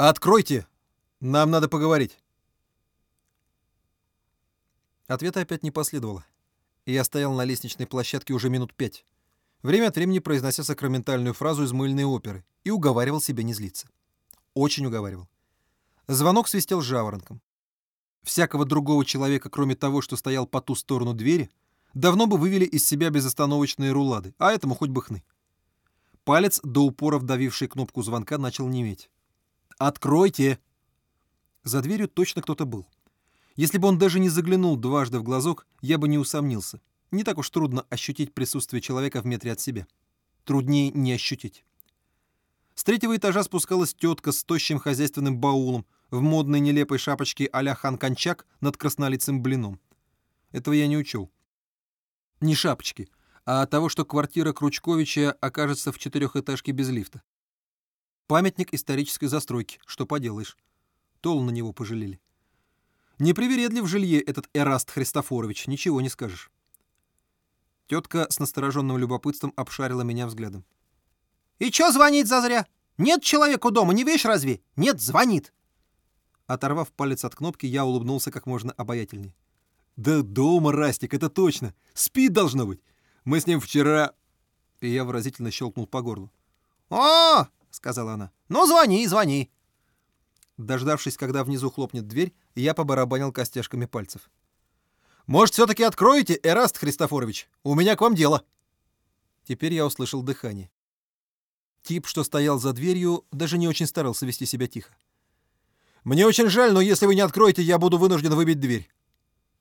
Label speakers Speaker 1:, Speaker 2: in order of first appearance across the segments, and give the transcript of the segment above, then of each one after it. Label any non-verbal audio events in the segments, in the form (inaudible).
Speaker 1: «Откройте! Нам надо поговорить!» Ответа опять не последовало. И я стоял на лестничной площадке уже минут пять, время от времени произнося сакраментальную фразу из мыльной оперы, и уговаривал себя не злиться. Очень уговаривал. Звонок свистел жаворонком. Всякого другого человека, кроме того, что стоял по ту сторону двери, давно бы вывели из себя безостановочные рулады, а этому хоть бы хны. Палец, до упора вдавивший кнопку звонка, начал неметь. «Откройте!» За дверью точно кто-то был. Если бы он даже не заглянул дважды в глазок, я бы не усомнился. Не так уж трудно ощутить присутствие человека в метре от себя. Труднее не ощутить. С третьего этажа спускалась тетка с тощим хозяйственным баулом в модной нелепой шапочке а-ля хан Кончак над краснолицым блином. Этого я не учел. Не шапочки, а того, что квартира Кручковича окажется в четырехэтажке без лифта. Памятник исторической застройки, что поделаешь. Тол на него пожалели. Непривередлив жилье этот Эраст Христофорович, ничего не скажешь. Тетка с настороженным любопытством обшарила меня взглядом.
Speaker 2: «И чё звонит зазря? Нет человека дома, не вещь разве? Нет, звонит!»
Speaker 1: Оторвав палец от кнопки, я улыбнулся как можно обаятельней. «Да дома, Растик, это точно! Спит, должно быть! Мы с ним вчера...» И я выразительно щелкнул по горлу.
Speaker 2: «О!» — сказала она. «Ну, звони, звони!»
Speaker 1: Дождавшись, когда внизу хлопнет дверь, я побарабанил костяшками пальцев. «Может, все-таки откроете, Эраст Христофорович? У меня к вам дело!» Теперь я услышал дыхание. Тип, что стоял за дверью, даже не очень старался вести себя тихо. «Мне очень жаль, но если вы не откроете, я буду вынужден выбить дверь».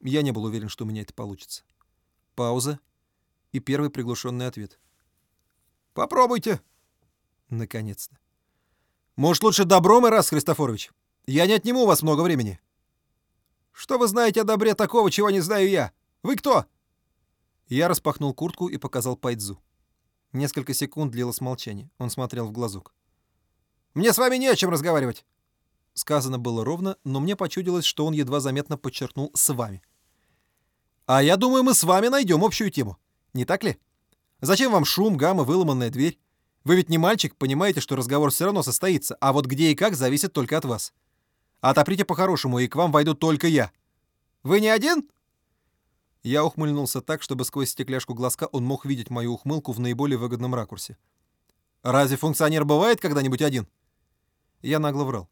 Speaker 1: Я не был уверен, что у меня это получится. Пауза и первый приглушенный ответ. «Попробуйте». Наконец-то. «Может, лучше добром, и раз, Христофорович? Я не отниму у вас много времени». «Что вы знаете о добре такого, чего не знаю я? Вы кто?» Я распахнул куртку и показал Пайдзу. Несколько секунд длилось молчание. Он смотрел в глазок. «Мне с вами не о чем разговаривать!» Сказано было ровно, но мне почудилось, что он едва заметно подчеркнул «с вами». «А я думаю, мы с вами найдем общую тему. Не так ли? Зачем вам шум, гамма, выломанная дверь? Вы ведь не мальчик, понимаете, что разговор все равно состоится, а вот где и как зависит только от вас. Отоприте по-хорошему, и к вам войду только я. Вы не один?» Я ухмыльнулся так, чтобы сквозь стекляшку глазка он мог видеть мою ухмылку в наиболее выгодном ракурсе. «Разве функционер бывает когда-нибудь один?» Я нагло врал.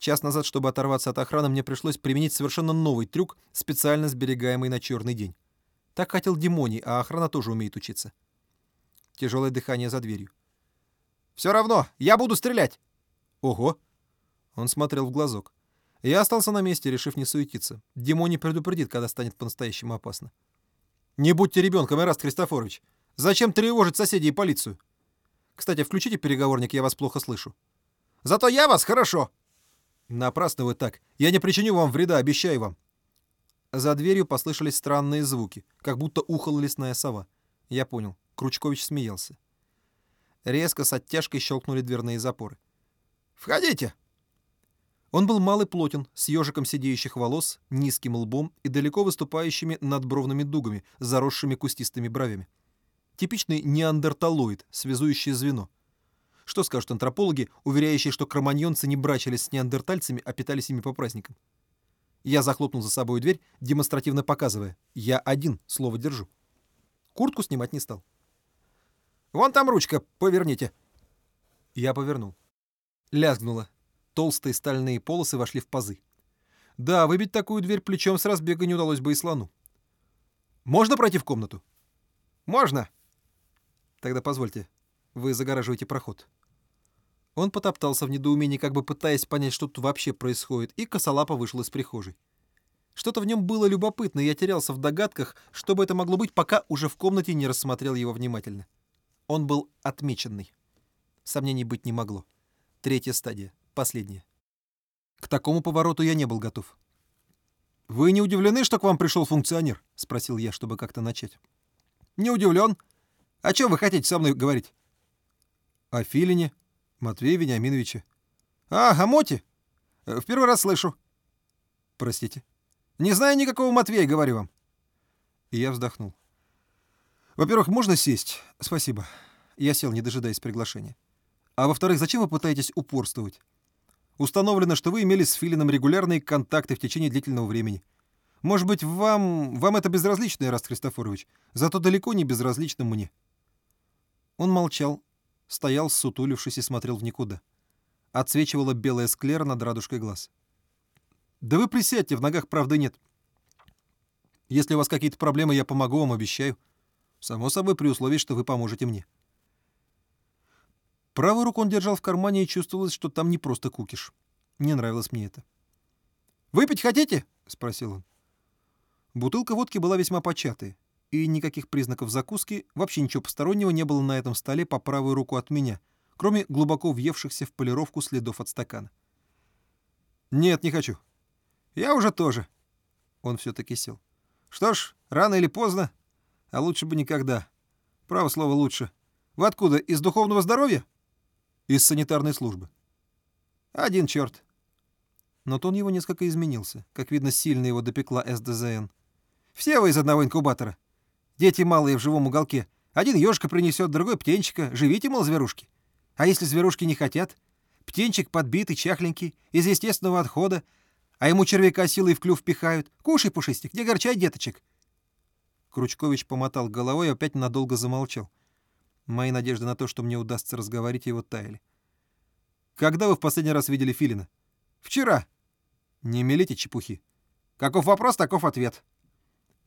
Speaker 1: Час назад, чтобы оторваться от охраны, мне пришлось применить совершенно новый трюк, специально сберегаемый на черный день. Так хотел Димоний, а охрана тоже умеет учиться. Тяжелое дыхание за дверью. «Все равно, я буду стрелять!» «Ого!» Он смотрел в глазок. Я остался на месте, решив не суетиться. Димоний предупредит, когда станет по-настоящему опасно. «Не будьте ребенком, Эраст Христофорович! Зачем тревожить соседей и полицию? Кстати, включите переговорник, я вас плохо слышу». «Зато я вас хорошо!» «Напрасно вы так. Я не причиню вам вреда, обещаю вам». За дверью послышались странные звуки, как будто ухала лесная сова. Я понял. Кручкович смеялся. Резко с оттяжкой щелкнули дверные запоры. «Входите!» Он был малый плотен, с ежиком сидеющих волос, низким лбом и далеко выступающими надбровными дугами, заросшими кустистыми бровями. Типичный неандерталоид, связующее звено. Что скажут антропологи, уверяющие, что кроманьонцы не брачились с неандертальцами, а питались ими по праздникам? Я захлопнул за собой дверь, демонстративно показывая. Я один, слово держу. Куртку снимать не стал. «Вон там ручка, поверните». Я повернул. Лязгнуло. Толстые стальные полосы вошли в пазы. Да, выбить такую дверь плечом с разбега не удалось бы и слону. «Можно пройти в комнату?» «Можно». «Тогда позвольте, вы загораживаете проход». Он потоптался в недоумении, как бы пытаясь понять, что тут вообще происходит, и косолапо вышел из прихожей. Что-то в нем было любопытно, и я терялся в догадках, что бы это могло быть, пока уже в комнате не рассмотрел его внимательно. Он был отмеченный. Сомнений быть не могло. Третья стадия, последняя. К такому повороту я не был готов. «Вы не удивлены, что к вам пришел функционер?» — спросил я, чтобы как-то начать. «Не удивлен. О чем вы хотите со мной говорить?» «О Филине, Матвее Вениаминовиче». «А, о Моте? В первый раз слышу». «Простите». «Не знаю никакого Матвея, говорю вам». И я вздохнул. «Во-первых, можно сесть? Спасибо». Я сел, не дожидаясь приглашения. «А во-вторых, зачем вы пытаетесь упорствовать? Установлено, что вы имели с Филином регулярные контакты в течение длительного времени. Может быть, вам, вам это безразлично, Ираст Христофорович, зато далеко не безразлично мне». Он молчал, стоял, сутулившись и смотрел в никуда. Отсвечивала белая склера над радужкой глаз. «Да вы присядьте, в ногах правды нет. Если у вас какие-то проблемы, я помогу вам, обещаю. Само собой, при условии, что вы поможете мне». Правую руку он держал в кармане, и чувствовалось, что там не просто кукиш. Не нравилось мне это. «Выпить хотите?» — спросил он. Бутылка водки была весьма початая, и никаких признаков закуски, вообще ничего постороннего не было на этом столе по правую руку от меня, кроме глубоко въевшихся в полировку следов от стакана. «Нет, не хочу. Я уже тоже». Он все-таки сел. «Что ж, рано или поздно, а лучше бы никогда. Право слово лучше. Вы откуда, из духовного здоровья?» «Из санитарной службы». «Один черт». Но тон его несколько изменился. Как видно, сильно его допекла СДЗН. Все вы из одного инкубатора. Дети малые в живом уголке. Один ежка принесет, другой птенчика. Живите, мол, зверушки. А если зверушки не хотят? Птенчик подбитый, чахленький, из естественного отхода, а ему червяка силой в клюв пихают. Кушай, пушистик, не горчай деточек. Кручкович помотал головой и опять надолго замолчал. Мои надежды на то, что мне удастся разговорить, его таяли. «Когда вы в последний раз видели Филина?» «Вчера». «Не мелите чепухи». «Каков вопрос, таков ответ».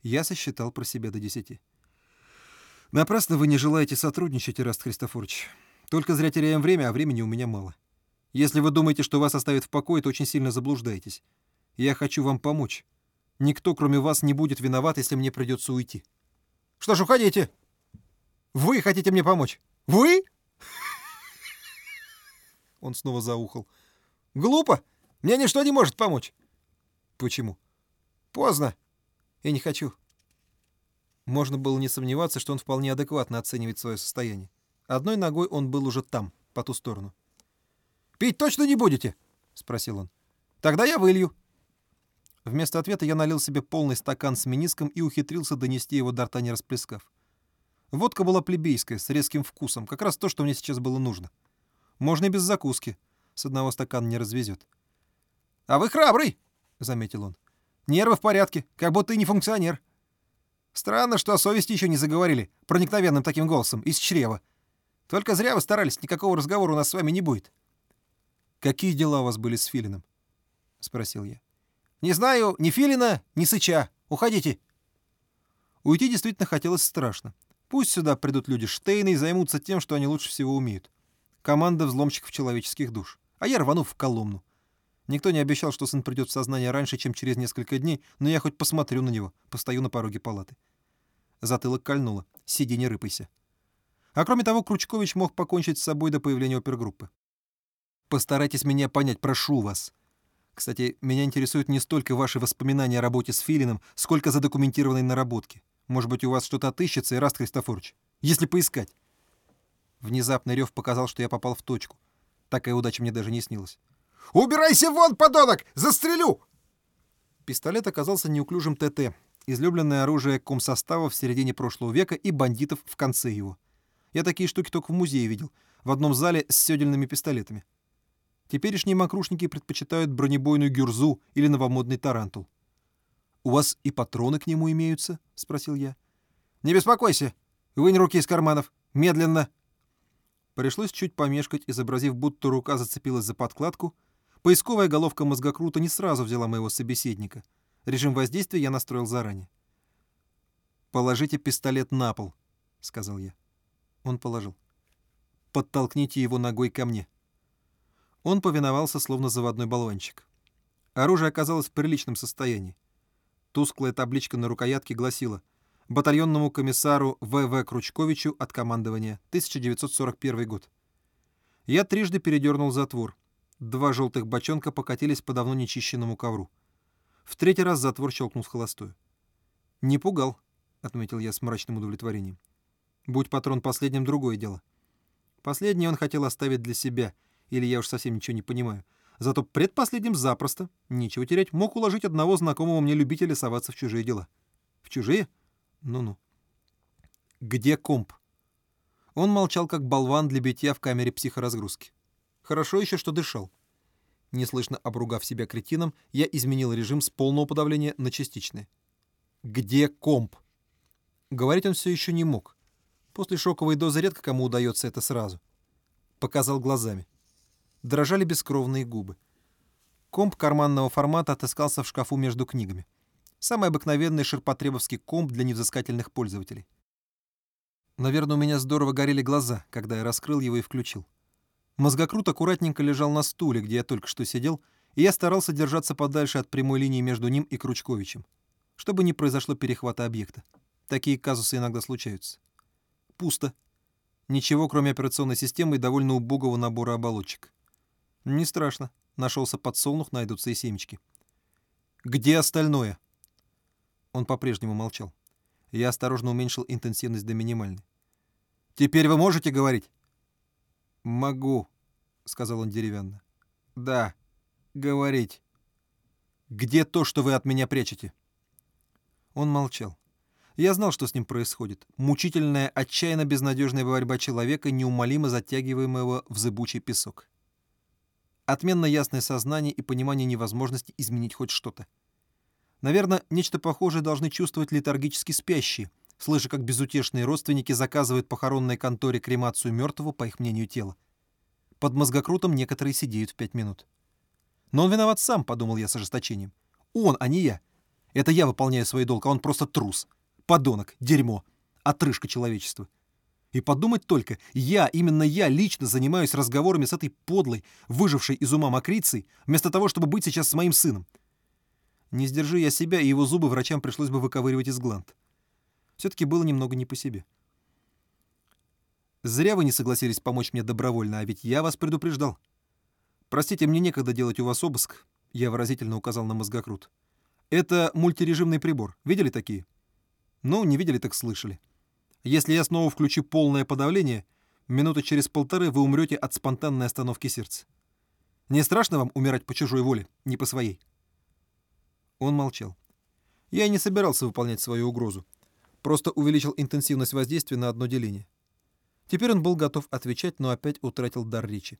Speaker 1: Я сосчитал про себя до десяти. Напрасно вы не желаете сотрудничать, Ираст Христофорович. Только зря теряем время, а времени у меня мало. Если вы думаете, что вас оставят в покое, то очень сильно заблуждаетесь. Я хочу вам помочь. Никто, кроме вас, не будет виноват, если мне придется уйти. Что ж, уходите. Вы хотите мне помочь? Вы? (laughs) Он снова заухал. Глупо. Мне ничто не может помочь. Почему? Поздно. Я не хочу. Можно было не сомневаться, что он вполне адекватно оценивает свое состояние. Одной ногой он был уже там, по ту сторону. «Пить точно не будете?» — спросил он. «Тогда я вылью». Вместо ответа я налил себе полный стакан с миниском и ухитрился донести его до рта, не расплескав. Водка была плебейская, с резким вкусом, как раз то, что мне сейчас было нужно. Можно и без закуски. С одного стакана не развезет. «А вы храбрый!» — заметил он. Нервы в порядке, как будто и не функционер. Странно, что о совести еще не заговорили, проникновенным таким голосом, из чрева. Только зря вы старались, никакого разговора у нас с вами не будет. «Какие дела у вас были с Филином?» — спросил я. «Не знаю ни Филина, ни Сыча. Уходите». Уйти действительно хотелось страшно. Пусть сюда придут люди Штейна и займутся тем, что они лучше всего умеют. Команда взломщиков человеческих душ. А я рвану в Коломну. Никто не обещал, что сын придет в сознание раньше, чем через несколько дней, но я хоть посмотрю на него, постою на пороге палаты. Затылок кольнуло. Сиди, не рыпайся. А кроме того, Кручкович мог покончить с собой до появления опергруппы. Постарайтесь меня понять, прошу вас. Кстати, меня интересуют не столько ваши воспоминания о работе с Филином, сколько задокументированные наработки. Может быть, у вас что-то отыщется, Ираст Христофорович? Если поискать. Внезапный рев показал, что я попал в точку. Такая удача мне даже не снилась. «Убирайся вон, подонок! Застрелю!» Пистолет оказался неуклюжим ТТ, излюбленное оружие комсостава в середине прошлого века и бандитов в конце его. Я такие штуки только в музее видел, в одном зале с сёдельными пистолетами. Теперешние мокрушники предпочитают бронебойную гюрзу или новомодный тарантул. «У вас и патроны к нему имеются?» — спросил я. «Не беспокойся. Вынь руки из карманов. Медленно». Пришлось чуть помешкать, изобразив, будто рука зацепилась за подкладку — Поисковая головка мозгокрута не сразу взяла моего собеседника. Режим воздействия я настроил заранее. «Положите пистолет на пол», — сказал я. Он положил. «Подтолкните его ногой ко мне». Он повиновался, словно заводной болванчик. Оружие оказалось в приличном состоянии. Тусклая табличка на рукоятке гласила «Батальонному комиссару В.В. Кручковичу от командования, 1941 год». Я трижды передернул затвор — Два желтых бочонка покатились по давно нечищенному ковру. В третий раз затвор щелкнул с холостую. «Не пугал», — отметил я с мрачным удовлетворением. «Будь патрон последним, другое дело. Последний он хотел оставить для себя, или я уж совсем ничего не понимаю. Зато предпоследним запросто, нечего терять, мог уложить одного знакомого мне любителя соваться в чужие дела. В чужие? Ну-ну. Где комп? Он молчал, как болван для битья в камере психоразгрузки. Хорошо еще, что дышал. Неслышно обругав себя кретином, я изменил режим с полного подавления на частичное. «Где комп?» Говорить он все еще не мог. После шоковой дозы редко кому удается это сразу. Показал глазами. Дрожали бескровные губы. Комп карманного формата отыскался в шкафу между книгами. Самый обыкновенный ширпотребовский комп для невзыскательных пользователей. Наверное, у меня здорово горели глаза, когда я раскрыл его и включил. Мозгокрут аккуратненько лежал на стуле, где я только что сидел, и я старался держаться подальше от прямой линии между ним и Кручковичем, чтобы не произошло перехвата объекта. Такие казусы иногда случаются. Пусто. Ничего, кроме операционной системы и довольно убогого набора оболочек. Не страшно. Нашелся подсолнух, найдутся и семечки. «Где остальное?» Он по-прежнему молчал. Я осторожно уменьшил интенсивность до минимальной. «Теперь вы можете говорить?» «Могу», — сказал он деревянно. «Да, говорить». «Где то, что вы от меня прячете?» Он молчал. Я знал, что с ним происходит. Мучительная, отчаянно безнадежная борьба человека, неумолимо затягиваемого в зыбучий песок. Отменно ясное сознание и понимание невозможности изменить хоть что-то. Наверное, нечто похожее должны чувствовать летаргически спящие, слыша, как безутешные родственники заказывают похоронной конторе кремацию мертвого, по их мнению, тела. Под мозгокрутом некоторые сидеют в пять минут. Но он виноват сам, подумал я с ожесточением. Он, а не я. Это я выполняю свой долг, а он просто трус подонок, дерьмо, отрыжка человечества. И подумать только, я, именно я лично занимаюсь разговорами с этой подлой, выжившей из ума мокрицей, вместо того, чтобы быть сейчас с моим сыном. Не сдержи я себя, и его зубы врачам пришлось бы выковыривать из гланд. Все-таки было немного не по себе. Зря вы не согласились помочь мне добровольно, а ведь я вас предупреждал. Простите, мне некогда делать у вас обыск, я выразительно указал на мозгокрут. Это мультирежимный прибор. Видели такие? — ну, не видели, так слышали. Если я снова включу полное подавление, минуты через полторы вы умрете от спонтанной остановки сердца. Не страшно вам умирать по чужой воле, не по своей?» Он молчал. Я не собирался выполнять свою угрозу. Просто увеличил интенсивность воздействия на одно деление. Теперь он был готов отвечать, но опять утратил дар речи.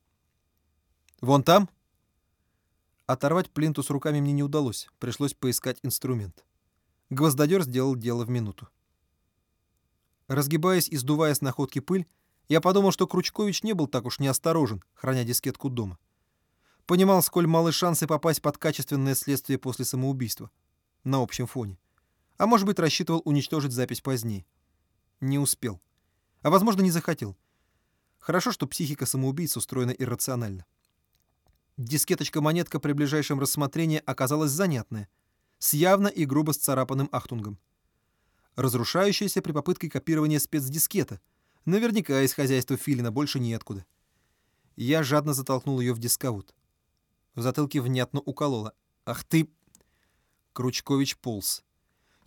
Speaker 1: «Вон там?» Оторвать плинтус руками мне не удалось, пришлось поискать инструмент. Гвоздодер сделал дело в минуту. Разгибаясь и сдувая с находки пыль, я подумал, что Кручкович не был так уж неосторожен, храня дискетку дома. Понимал, сколь малы шансы попасть под качественное следствие после самоубийства. На общем фоне. А может быть, рассчитывал уничтожить запись позднее. Не успел. А возможно, не захотел. Хорошо, что психика самоубийцы устроена иррационально. Дискеточка-монетка при ближайшем рассмотрении оказалась занятная — с явно и грубо сцарапанным ахтунгом. Разрушающаяся при попытке копирования спецдискета. Наверняка из хозяйства Филина больше неоткуда. Я жадно затолкнул ее в дисковод. В затылке внятно укололо. «Ах ты...» Кручкович полз.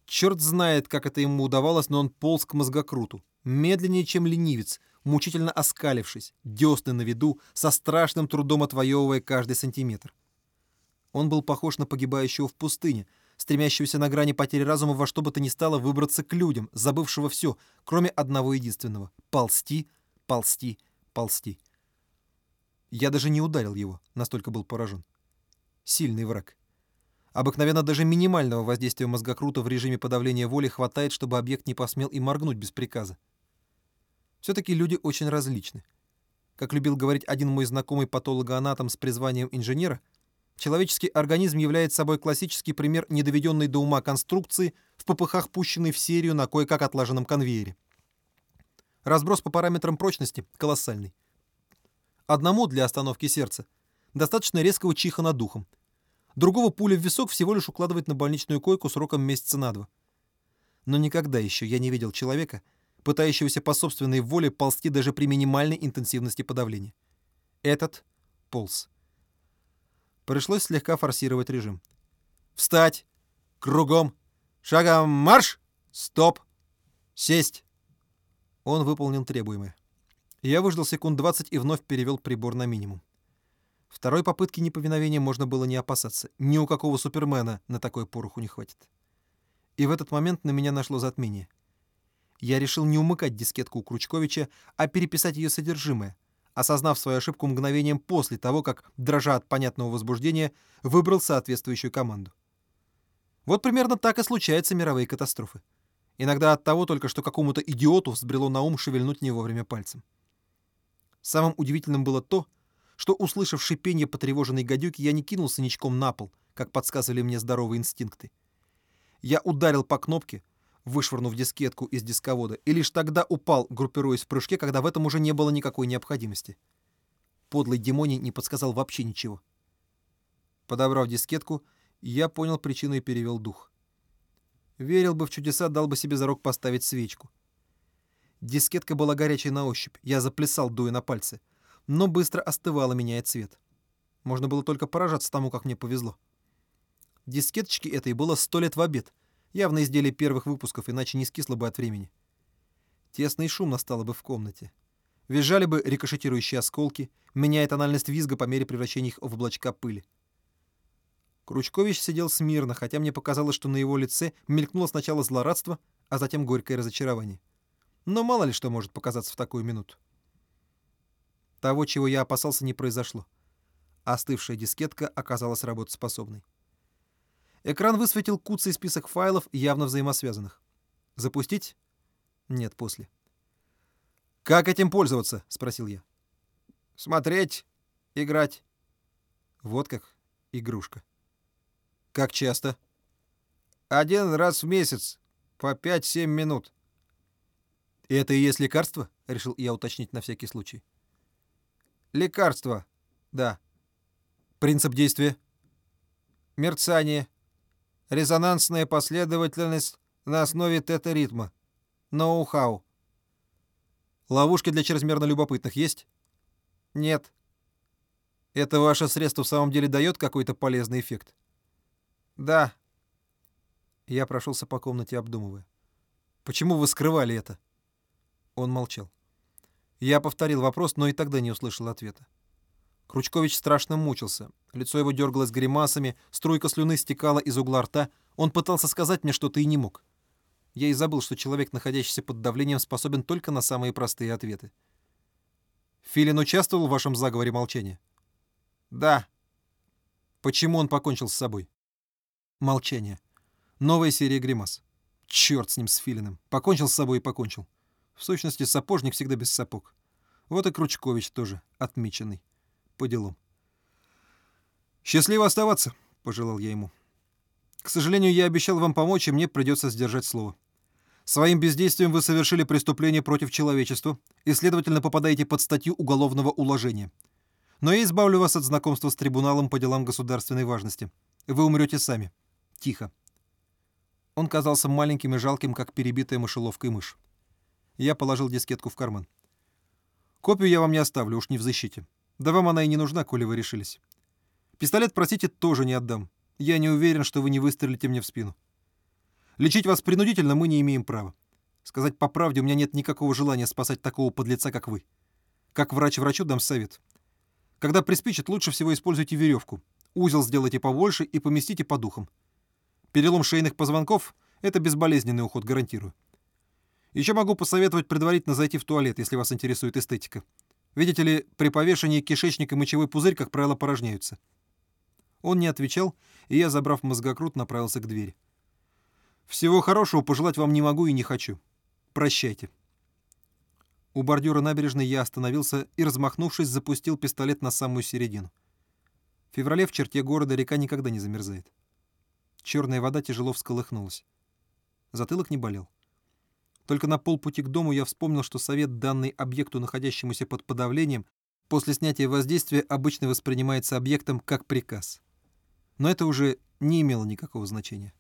Speaker 1: Черт знает, как это ему удавалось, но он полз к мозгокруту. Медленнее, чем ленивец, мучительно оскалившись, десны на виду, со страшным трудом отвоевывая каждый сантиметр. Он был похож на погибающего в пустыне, стремящегося на грани потери разума во что бы то ни стало выбраться к людям, забывшего все, кроме одного единственного — ползти, ползти, ползти. Я даже не ударил его, настолько был поражен. Сильный враг. Обыкновенно даже минимального воздействия мозгокрута в режиме подавления воли хватает, чтобы объект не посмел и моргнуть без приказа. Все-таки люди очень различны. Как любил говорить один мой знакомый патологоанатом с призванием инженера — Человеческий организм является собой классический пример недоведенной до ума конструкции в попыхах, пущенной в серию на кое-как отлаженном конвейере. Разброс по параметрам прочности колоссальный. Одному для остановки сердца достаточно резкого чиха над духом. Другого пуля в висок всего лишь укладывать на больничную койку сроком месяца на два. Но никогда еще я не видел человека, пытающегося по собственной воле ползти даже при минимальной интенсивности подавления. Этот полз. Пришлось слегка форсировать режим. «Встать! Кругом! Шагом марш! Стоп! Сесть!» Он выполнил требуемое. Я выждал секунд 20 и вновь перевел прибор на минимум. Второй попытки неповиновения можно было не опасаться. Ни у какого супермена на такой пороху не хватит. И в этот момент на меня нашло затмение. Я решил не умыкать дискетку у Кручковича, а переписать ее содержимое, осознав свою ошибку мгновением после того, как, дрожа от понятного возбуждения, выбрал соответствующую команду. Вот примерно так и случаются мировые катастрофы. Иногда от того только, что какому-то идиоту взбрело на ум шевельнуть не вовремя пальцем. Самым удивительным было то, что, услышав шипение потревоженной гадюки, я не кинулся ничком на пол, как подсказывали мне здоровые инстинкты. Я ударил по кнопке, вышвырнув дискетку из дисковода, и лишь тогда упал, группируясь в прыжке, когда в этом уже не было никакой необходимости. Подлый демоний не подсказал вообще ничего. Подобрав дискетку, я понял причину и перевел дух. Верил бы в чудеса, дал бы себе зарок поставить свечку. Дискетка была горячей на ощупь, я заплясал, дуя на пальцы, но быстро остывала, меняя цвет. Можно было только поражаться тому, как мне повезло. Дискеточки этой было сто лет в обед. Явно изделие первых выпусков, иначе не скисло бы от времени. Тесно и шумно стало бы в комнате. Визжали бы рикошетирующие осколки, меняя тональность визга по мере превращения их в облачка пыли. Кручкович сидел смирно, хотя мне показалось, что на его лице мелькнуло сначала злорадство, а затем горькое разочарование. Но мало ли что может показаться в такую минуту. Того, чего я опасался, не произошло. Остывшая дискетка оказалась работоспособной. Экран высветил куцый список файлов, явно взаимосвязанных. Запустить? Нет, после. «Как этим пользоваться?» — спросил я.
Speaker 2: «Смотреть, играть».
Speaker 1: Вот как игрушка. Как часто?
Speaker 2: Один раз в месяц, по 5-7 минут.
Speaker 1: Это и есть лекарство? Решил я уточнить на всякий случай.
Speaker 2: Лекарство, да.
Speaker 1: Принцип действия?
Speaker 2: Мерцание. Резонансная последовательность на основе тета-ритма. Ноу-хау.
Speaker 1: Ловушки для чрезмерно любопытных есть?
Speaker 2: Нет.
Speaker 1: Это ваше средство в самом деле дает какой-то полезный эффект?
Speaker 2: Да.
Speaker 1: Я прошелся по комнате, обдумывая. Почему вы скрывали это? Он молчал. Я повторил вопрос, но и тогда не услышал ответа. Кручкович страшно мучился. Лицо его дергалось гримасами, струйка слюны стекала из угла рта. Он пытался сказать мне что-то и не мог. Я и забыл, что человек, находящийся под давлением, способен только на самые простые ответы. Филин участвовал в вашем заговоре молчания?
Speaker 2: Да.
Speaker 1: Почему он покончил с собой? Молчание. Новая серия гримас. Черт с ним, с Филиным. Покончил с собой и покончил. В сущности, сапожник всегда без сапог. Вот и Кручкович тоже отмеченный. По делам. «Счастливо оставаться», — пожелал я ему. «К сожалению, я обещал вам помочь, и мне придется сдержать слово. Своим бездействием вы совершили преступление против человечества и, следовательно, попадаете под статью уголовного уложения. Но я избавлю вас от знакомства с трибуналом по делам государственной важности. Вы умрете сами. Тихо. Он казался маленьким и жалким, как перебитая мышеловкой мышь. Я положил дискетку в карман. Копию я вам не оставлю, уж не в защите. Да вам она и не нужна, коли вы решились. Пистолет, простите, тоже не отдам. Я не уверен, что вы не выстрелите мне в спину. Лечить вас принудительно мы не имеем права. Сказать по правде, у меня нет никакого желания спасать такого подлеца, как вы. Как врач врачу дам совет. Когда приспичит, лучше всего используйте веревку. Узел сделайте побольше и поместите по духам. Перелом шейных позвонков — это безболезненный уход, гарантирую. Еще могу посоветовать предварительно зайти в туалет, если вас интересует эстетика. Видите ли, при повешении кишечник и мочевой пузырь, как правило, порожняются. Он не отвечал, и я, забрав мозгокрут, направился к двери. Всего хорошего пожелать вам не могу и не хочу. Прощайте. У бордюра набережной я остановился и, размахнувшись, запустил пистолет на самую середину. В феврале в черте города река никогда не замерзает. Черная вода тяжело всколыхнулась. Затылок не болел. Только на полпути к дому я вспомнил, что совет, данный объекту, находящемуся под подавлением, после снятия воздействия обычно воспринимается объектом как приказ. Но это уже не имело никакого значения.